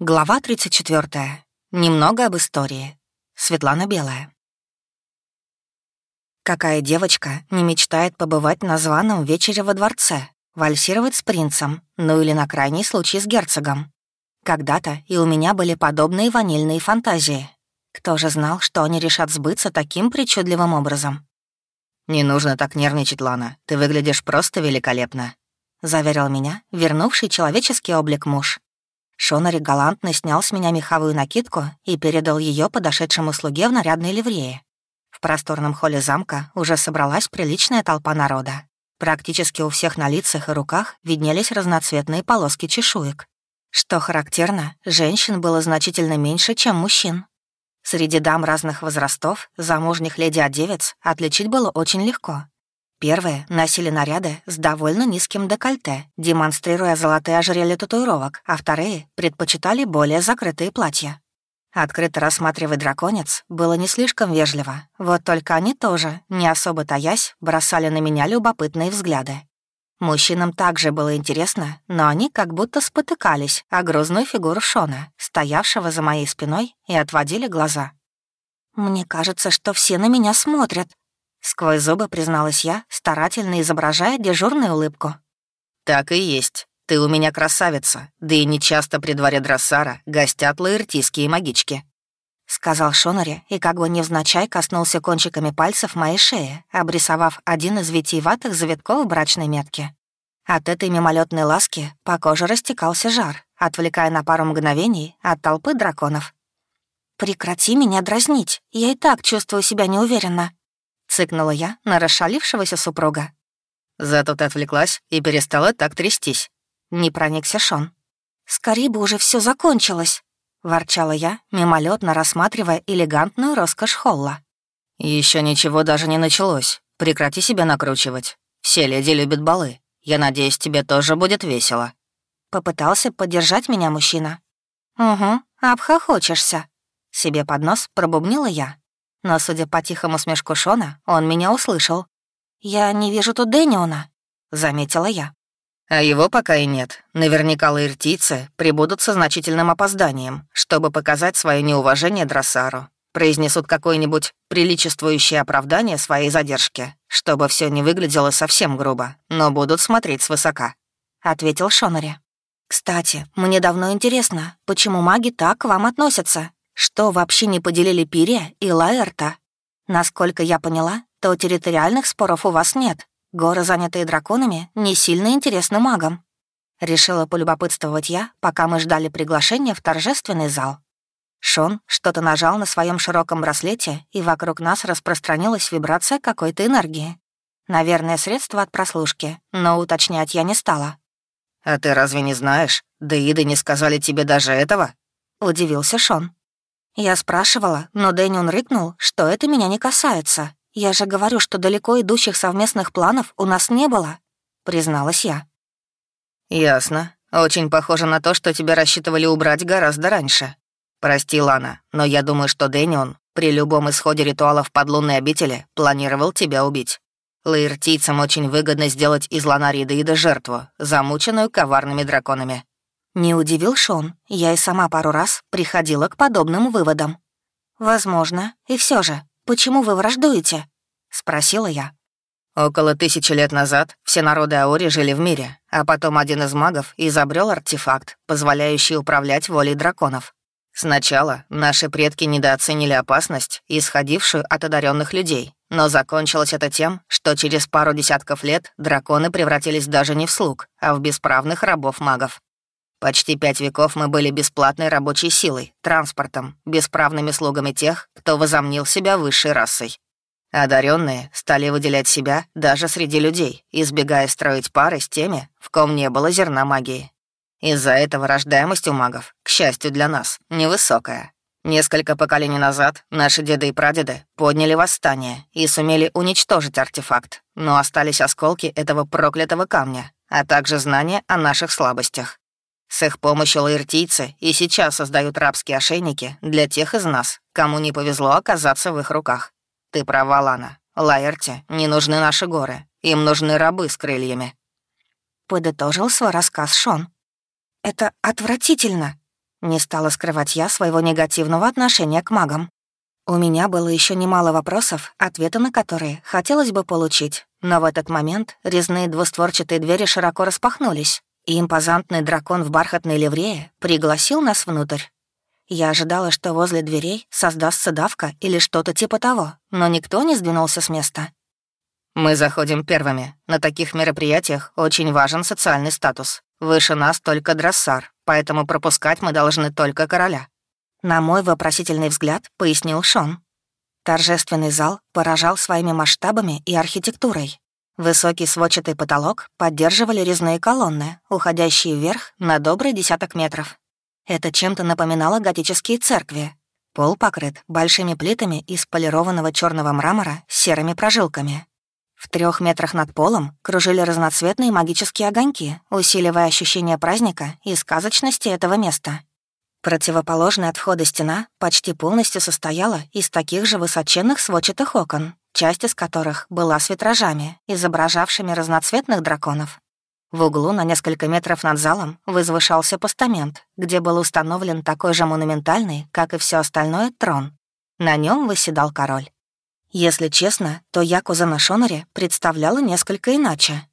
Глава 34. Немного об истории. Светлана Белая. Какая девочка не мечтает побывать на званом вечере во дворце, вальсировать с принцем, ну или на крайний случай с герцогом? Когда-то и у меня были подобные ванильные фантазии. Кто же знал, что они решат сбыться таким причудливым образом? «Не нужно так нервничать, Лана. Ты выглядишь просто великолепно», — заверил меня вернувший человеческий облик муж. Шонари галантно снял с меня меховую накидку и передал ее подошедшему слуге в нарядной ливрее. В просторном холле замка уже собралась приличная толпа народа. Практически у всех на лицах и руках виднелись разноцветные полоски чешуек. Что характерно, женщин было значительно меньше, чем мужчин. Среди дам разных возрастов, замужних леди-одевец, отличить было очень легко. Первые носили наряды с довольно низким декольте, демонстрируя золотые ожерелья татуировок, а вторые предпочитали более закрытые платья. Открыто рассматривать драконец было не слишком вежливо, вот только они тоже, не особо таясь, бросали на меня любопытные взгляды. Мужчинам также было интересно, но они как будто спотыкались о грозную фигуру Шона, стоявшего за моей спиной, и отводили глаза. «Мне кажется, что все на меня смотрят», Сквозь зубы призналась я, старательно изображая дежурную улыбку. «Так и есть. Ты у меня красавица, да и нечасто при дворе Дроссара гостят лаэртийские магички», — сказал Шонари и как бы невзначай коснулся кончиками пальцев моей шеи, обрисовав один из витиеватых завитков брачной метки. От этой мимолетной ласки по коже растекался жар, отвлекая на пару мгновений от толпы драконов. «Прекрати меня дразнить, я и так чувствую себя неуверенно», — цыкнула я на расшалившегося супруга. «Зато ты отвлеклась и перестала так трястись». Не проникся Шон. «Скорее бы уже все закончилось», — ворчала я, мимолетно рассматривая элегантную роскошь холла. Еще ничего даже не началось. Прекрати себя накручивать. Все леди любят балы. Я надеюсь, тебе тоже будет весело». Попытался поддержать меня мужчина. «Угу, обхохочешься». Себе под нос пробубнила я, но, судя по тихому смешку Шона, он меня услышал. «Я не вижу тут Дэниона», — заметила я. «А его пока и нет. Наверняка лаиртийцы прибудут со значительным опозданием, чтобы показать свое неуважение Дроссару. Произнесут какое-нибудь приличествующее оправдание своей задержки, чтобы все не выглядело совсем грубо, но будут смотреть свысока», — ответил Шонари. «Кстати, мне давно интересно, почему маги так к вам относятся? Что вообще не поделили Пирия и Лаэрта? Насколько я поняла, то территориальных споров у вас нет. Горы, занятые драконами, не сильно интересны магам. Решила полюбопытствовать я, пока мы ждали приглашения в торжественный зал. Шон что-то нажал на своем широком браслете, и вокруг нас распространилась вибрация какой-то энергии. Наверное, средство от прослушки, но уточнять я не стала. «А ты разве не знаешь? Да Иды не сказали тебе даже этого?» — удивился Шон. Я спрашивала, но Дэнион рыкнул, что это меня не касается. Я же говорю, что далеко идущих совместных планов у нас не было, призналась я. Ясно. Очень похоже на то, что тебя рассчитывали убрать гораздо раньше. Прости, Лана, но я думаю, что Дэнион при любом исходе ритуалов подлунной обители планировал тебя убить. Лаиртийцам очень выгодно сделать из Ланарида жертву, замученную коварными драконами. Не удивил Шон, я и сама пару раз приходила к подобным выводам. «Возможно. И все же, почему вы враждуете?» — спросила я. Около тысячи лет назад все народы Аори жили в мире, а потом один из магов изобрел артефакт, позволяющий управлять волей драконов. Сначала наши предки недооценили опасность, исходившую от одаренных людей, но закончилось это тем, что через пару десятков лет драконы превратились даже не в слуг, а в бесправных рабов магов. Почти пять веков мы были бесплатной рабочей силой, транспортом, бесправными слугами тех, кто возомнил себя высшей расой. Одаренные стали выделять себя даже среди людей, избегая строить пары с теми, в ком не было зерна магии. Из-за этого рождаемость у магов, к счастью для нас, невысокая. Несколько поколений назад наши деды и прадеды подняли восстание и сумели уничтожить артефакт, но остались осколки этого проклятого камня, а также знания о наших слабостях. С их помощью лаиртийцы и сейчас создают рабские ошейники для тех из нас, кому не повезло оказаться в их руках. Ты права, Лана. Лаэрте не нужны наши горы. Им нужны рабы с крыльями. Подытожил свой рассказ Шон. «Это отвратительно», Не стала скрывать я своего негативного отношения к магам. У меня было еще немало вопросов, ответы на которые хотелось бы получить, но в этот момент резные двустворчатые двери широко распахнулись, и импозантный дракон в бархатной ливрее пригласил нас внутрь. Я ожидала, что возле дверей создастся давка или что-то типа того, но никто не сдвинулся с места. «Мы заходим первыми. На таких мероприятиях очень важен социальный статус. Выше нас только дроссар, поэтому пропускать мы должны только короля». На мой вопросительный взгляд пояснил Шон. Торжественный зал поражал своими масштабами и архитектурой. Высокий сводчатый потолок поддерживали резные колонны, уходящие вверх на добрый десяток метров. Это чем-то напоминало готические церкви. Пол покрыт большими плитами из полированного черного мрамора с серыми прожилками. В трех метрах над полом кружили разноцветные магические огоньки, усиливая ощущение праздника и сказочности этого места. Противоположная от входа стена почти полностью состояла из таких же высоченных сводчатых окон, часть из которых была с витражами, изображавшими разноцветных драконов. В углу на несколько метров над залом возвышался постамент, где был установлен такой же монументальный, как и все остальное, трон. На нем выседал король. Если честно, то я кузена Шонари представляла несколько иначе.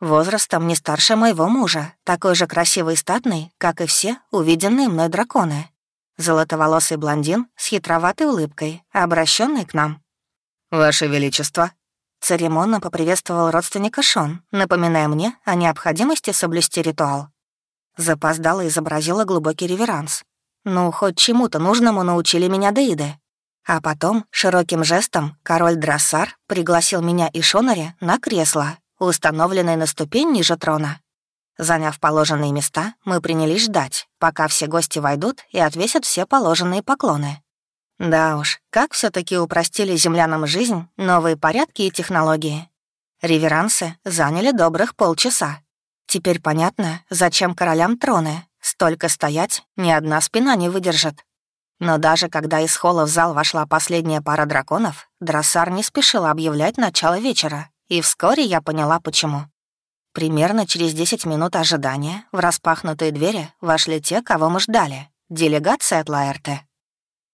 Возрастом не старше моего мужа, такой же красивый и статный, как и все увиденные мной драконы. Золотоволосый блондин с хитроватой улыбкой, обращенный к нам. «Ваше Величество!» Церемонно поприветствовал родственника Шон, напоминая мне о необходимости соблюсти ритуал. Запоздала изобразила глубокий реверанс. Ну, хоть чему-то нужному научили меня Деиды. А потом широким жестом король Драссар пригласил меня и Шонари на кресло, установленное на ступень ниже трона. Заняв положенные места, мы принялись ждать, пока все гости войдут и отвесят все положенные поклоны. Да уж, как все таки упростили землянам жизнь новые порядки и технологии. Реверансы заняли добрых полчаса. Теперь понятно, зачем королям троны. Столько стоять ни одна спина не выдержит. Но даже когда из холла в зал вошла последняя пара драконов, Дроссар не спешил объявлять начало вечера, и вскоре я поняла, почему. Примерно через 10 минут ожидания в распахнутые двери вошли те, кого мы ждали — делегация от Лаэрте.